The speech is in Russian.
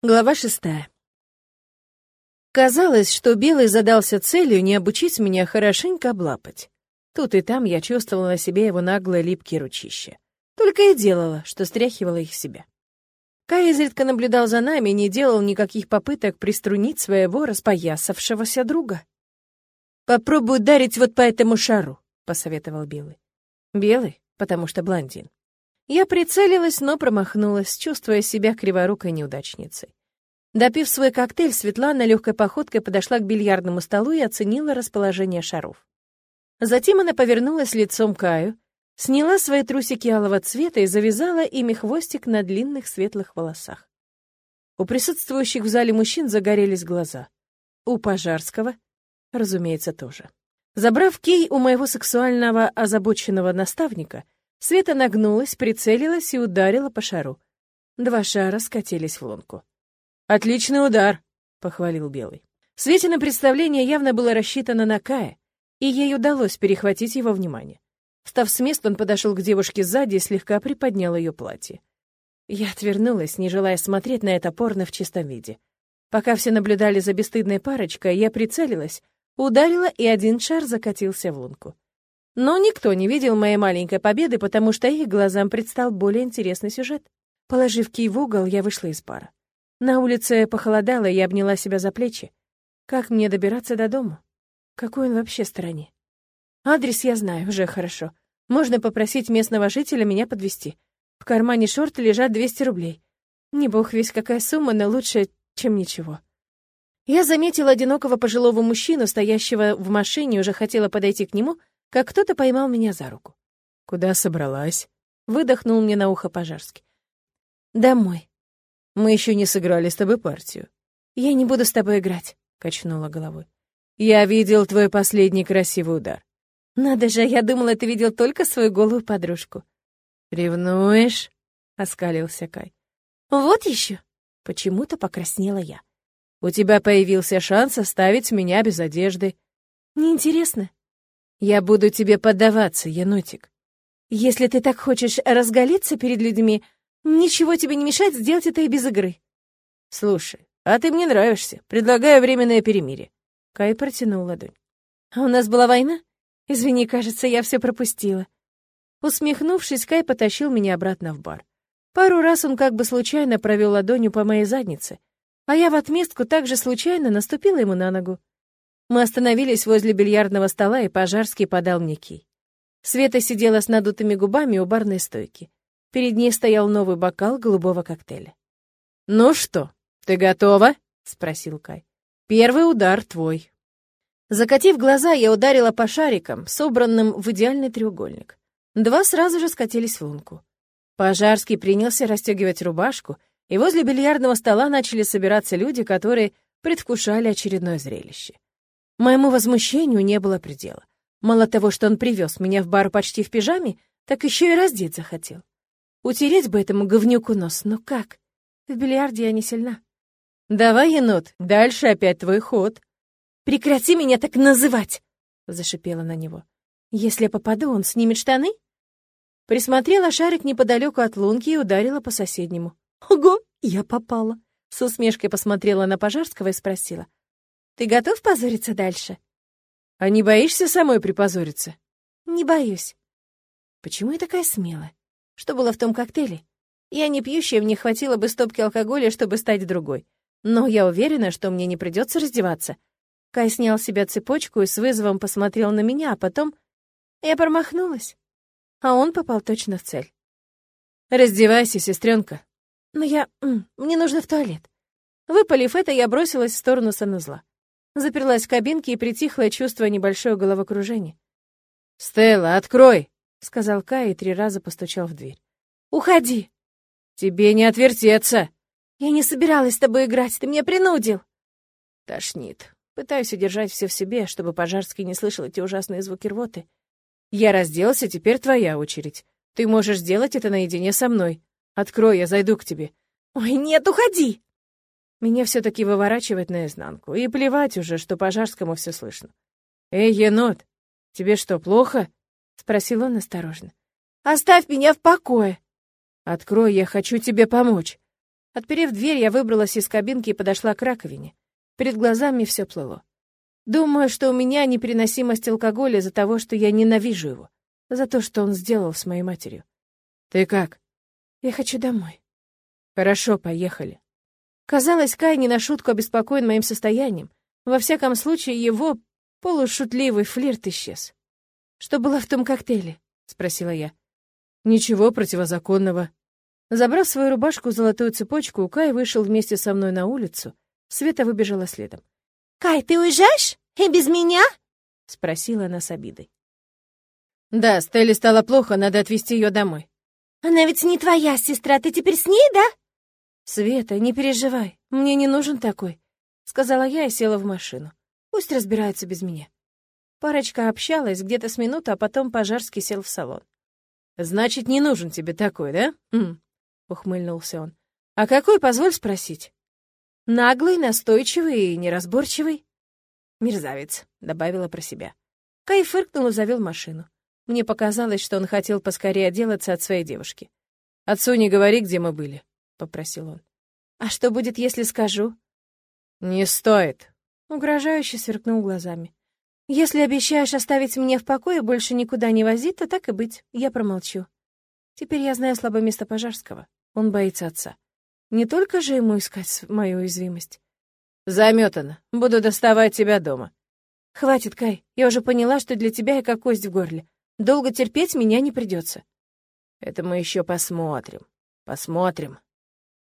Глава шестая. Казалось, что Белый задался целью не обучить меня хорошенько облапать. Тут и там я чувствовала на себе его наглое липкие ручища. Только и делала, что стряхивала их себя. Кай изредка наблюдал за нами и не делал никаких попыток приструнить своего распоясавшегося друга. «Попробуй ударить вот по этому шару», — посоветовал Белый. Белый, потому что блондин. Я прицелилась, но промахнулась, чувствуя себя криворукой неудачницей. Допив свой коктейль, Светлана легкой походкой подошла к бильярдному столу и оценила расположение шаров. Затем она повернулась лицом к Каю, сняла свои трусики алого цвета и завязала ими хвостик на длинных светлых волосах. У присутствующих в зале мужчин загорелись глаза. У Пожарского, разумеется, тоже. Забрав кей у моего сексуального озабоченного наставника — Света нагнулась, прицелилась и ударила по шару. Два шара скатились в лунку. «Отличный удар!» — похвалил Белый. Светина представление явно было рассчитано на Кая, и ей удалось перехватить его внимание. Встав с места, он подошел к девушке сзади и слегка приподнял ее платье. Я отвернулась, не желая смотреть на это порно в чистом виде. Пока все наблюдали за бесстыдной парочкой, я прицелилась, ударила, и один шар закатился в лунку. Но никто не видел моей маленькой победы, потому что их глазам предстал более интересный сюжет. Положив кий в угол, я вышла из пара. На улице похолодало, я обняла себя за плечи. Как мне добираться до дома? Какой он вообще стороне? Адрес я знаю, уже хорошо. Можно попросить местного жителя меня подвести. В кармане шорты лежат 200 рублей. Не бог весь какая сумма, но лучше, чем ничего. Я заметила одинокого пожилого мужчину, стоящего в машине, уже хотела подойти к нему, как кто-то поймал меня за руку. «Куда собралась?» — выдохнул мне на ухо Пожарский. «Домой. Мы еще не сыграли с тобой партию». «Я не буду с тобой играть», — качнула головой. «Я видел твой последний красивый удар». «Надо же, я думала, ты видел только свою голую подружку». «Ревнуешь?» — оскалился Кай. «Вот еще!» — почему-то покраснела я. «У тебя появился шанс оставить меня без одежды». «Неинтересно. Я буду тебе поддаваться, енотик. Если ты так хочешь разголиться перед людьми, ничего тебе не мешает сделать это и без игры. Слушай, а ты мне нравишься. Предлагаю временное перемирие. Кай протянул ладонь. А у нас была война? Извини, кажется, я все пропустила. Усмехнувшись, Кай потащил меня обратно в бар. Пару раз он как бы случайно провел ладонью по моей заднице, а я в отместку также случайно наступила ему на ногу. Мы остановились возле бильярдного стола, и Пожарский подал мне кий. Света сидела с надутыми губами у барной стойки. Перед ней стоял новый бокал голубого коктейля. «Ну что, ты готова?» — спросил Кай. «Первый удар твой». Закатив глаза, я ударила по шарикам, собранным в идеальный треугольник. Два сразу же скатились в лунку. Пожарский принялся расстегивать рубашку, и возле бильярдного стола начали собираться люди, которые предвкушали очередное зрелище. Моему возмущению не было предела. Мало того, что он привез меня в бар почти в пижаме, так еще и раздеть захотел. Утереть бы этому говнюку нос, но как? В бильярде я не сильна. «Давай, енот, дальше опять твой ход». «Прекрати меня так называть!» — зашипела на него. «Если я попаду, он снимет штаны?» Присмотрела шарик неподалеку от лунки и ударила по соседнему. «Ого, я попала!» С усмешкой посмотрела на Пожарского и спросила. Ты готов позориться дальше? А не боишься самой припозориться? Не боюсь. Почему я такая смелая? Что было в том коктейле? Я не пьющая, мне хватило бы стопки алкоголя, чтобы стать другой. Но я уверена, что мне не придется раздеваться. Кай снял с себя цепочку и с вызовом посмотрел на меня, а потом я промахнулась. А он попал точно в цель. «Раздевайся, сестренка. Но я... Мне нужно в туалет». Выпалив это, я бросилась в сторону санузла. Заперлась в кабинке и притихла, чувствуя небольшое головокружение. «Стелла, открой!» — сказал Кай и три раза постучал в дверь. «Уходи!» «Тебе не отвертеться!» «Я не собиралась с тобой играть, ты меня принудил!» Тошнит. Пытаюсь удержать все в себе, чтобы Пожарский не слышал эти ужасные звуки рвоты. «Я разделся, теперь твоя очередь. Ты можешь сделать это наедине со мной. Открой, я зайду к тебе». «Ой, нет, уходи!» Меня все-таки выворачивает наизнанку. И плевать уже, что Пожарскому все слышно. «Эй, енот, тебе что, плохо?» — спросил он осторожно. «Оставь меня в покое!» «Открой, я хочу тебе помочь!» Отперев дверь, я выбралась из кабинки и подошла к раковине. Перед глазами все плыло. Думаю, что у меня непереносимость алкоголя из-за того, что я ненавижу его, за то, что он сделал с моей матерью. «Ты как?» «Я хочу домой». «Хорошо, поехали». Казалось, Кай не на шутку обеспокоен моим состоянием. Во всяком случае, его полушутливый флирт исчез. «Что было в том коктейле?» — спросила я. «Ничего противозаконного». Забрав свою рубашку золотую цепочку, Кай вышел вместе со мной на улицу. Света выбежала следом. «Кай, ты уезжаешь? И без меня?» — спросила она с обидой. «Да, Стелле стало плохо, надо отвезти ее домой». «Она ведь не твоя сестра, ты теперь с ней, да?» «Света, не переживай, мне не нужен такой», — сказала я и села в машину. «Пусть разбирается без меня». Парочка общалась где-то с минуту, а потом Пожарский сел в салон. «Значит, не нужен тебе такой, да?» «Хм», — ухмыльнулся он. «А какой, позволь спросить?» Наглый, настойчивый и неразборчивый. Мерзавец, добавила про себя. Кай фыркнул и завел машину. Мне показалось, что он хотел поскорее отделаться от своей девушки. «Отцу не говори, где мы были», — попросил он. «А что будет, если скажу?» «Не стоит», — угрожающе сверкнул глазами. «Если обещаешь оставить меня в покое и больше никуда не возить, то так и быть, я промолчу. Теперь я знаю слабое место Пожарского. Он боится отца. Не только же ему искать мою уязвимость. Заметано. Буду доставать тебя дома. Хватит, Кай. Я уже поняла, что для тебя я как кость в горле. Долго терпеть меня не придется. Это мы еще посмотрим. Посмотрим.